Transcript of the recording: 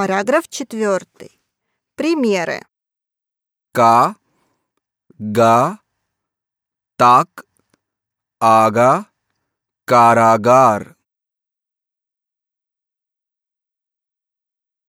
Параграф 4. Примеры. Ка, га, так ага карагар.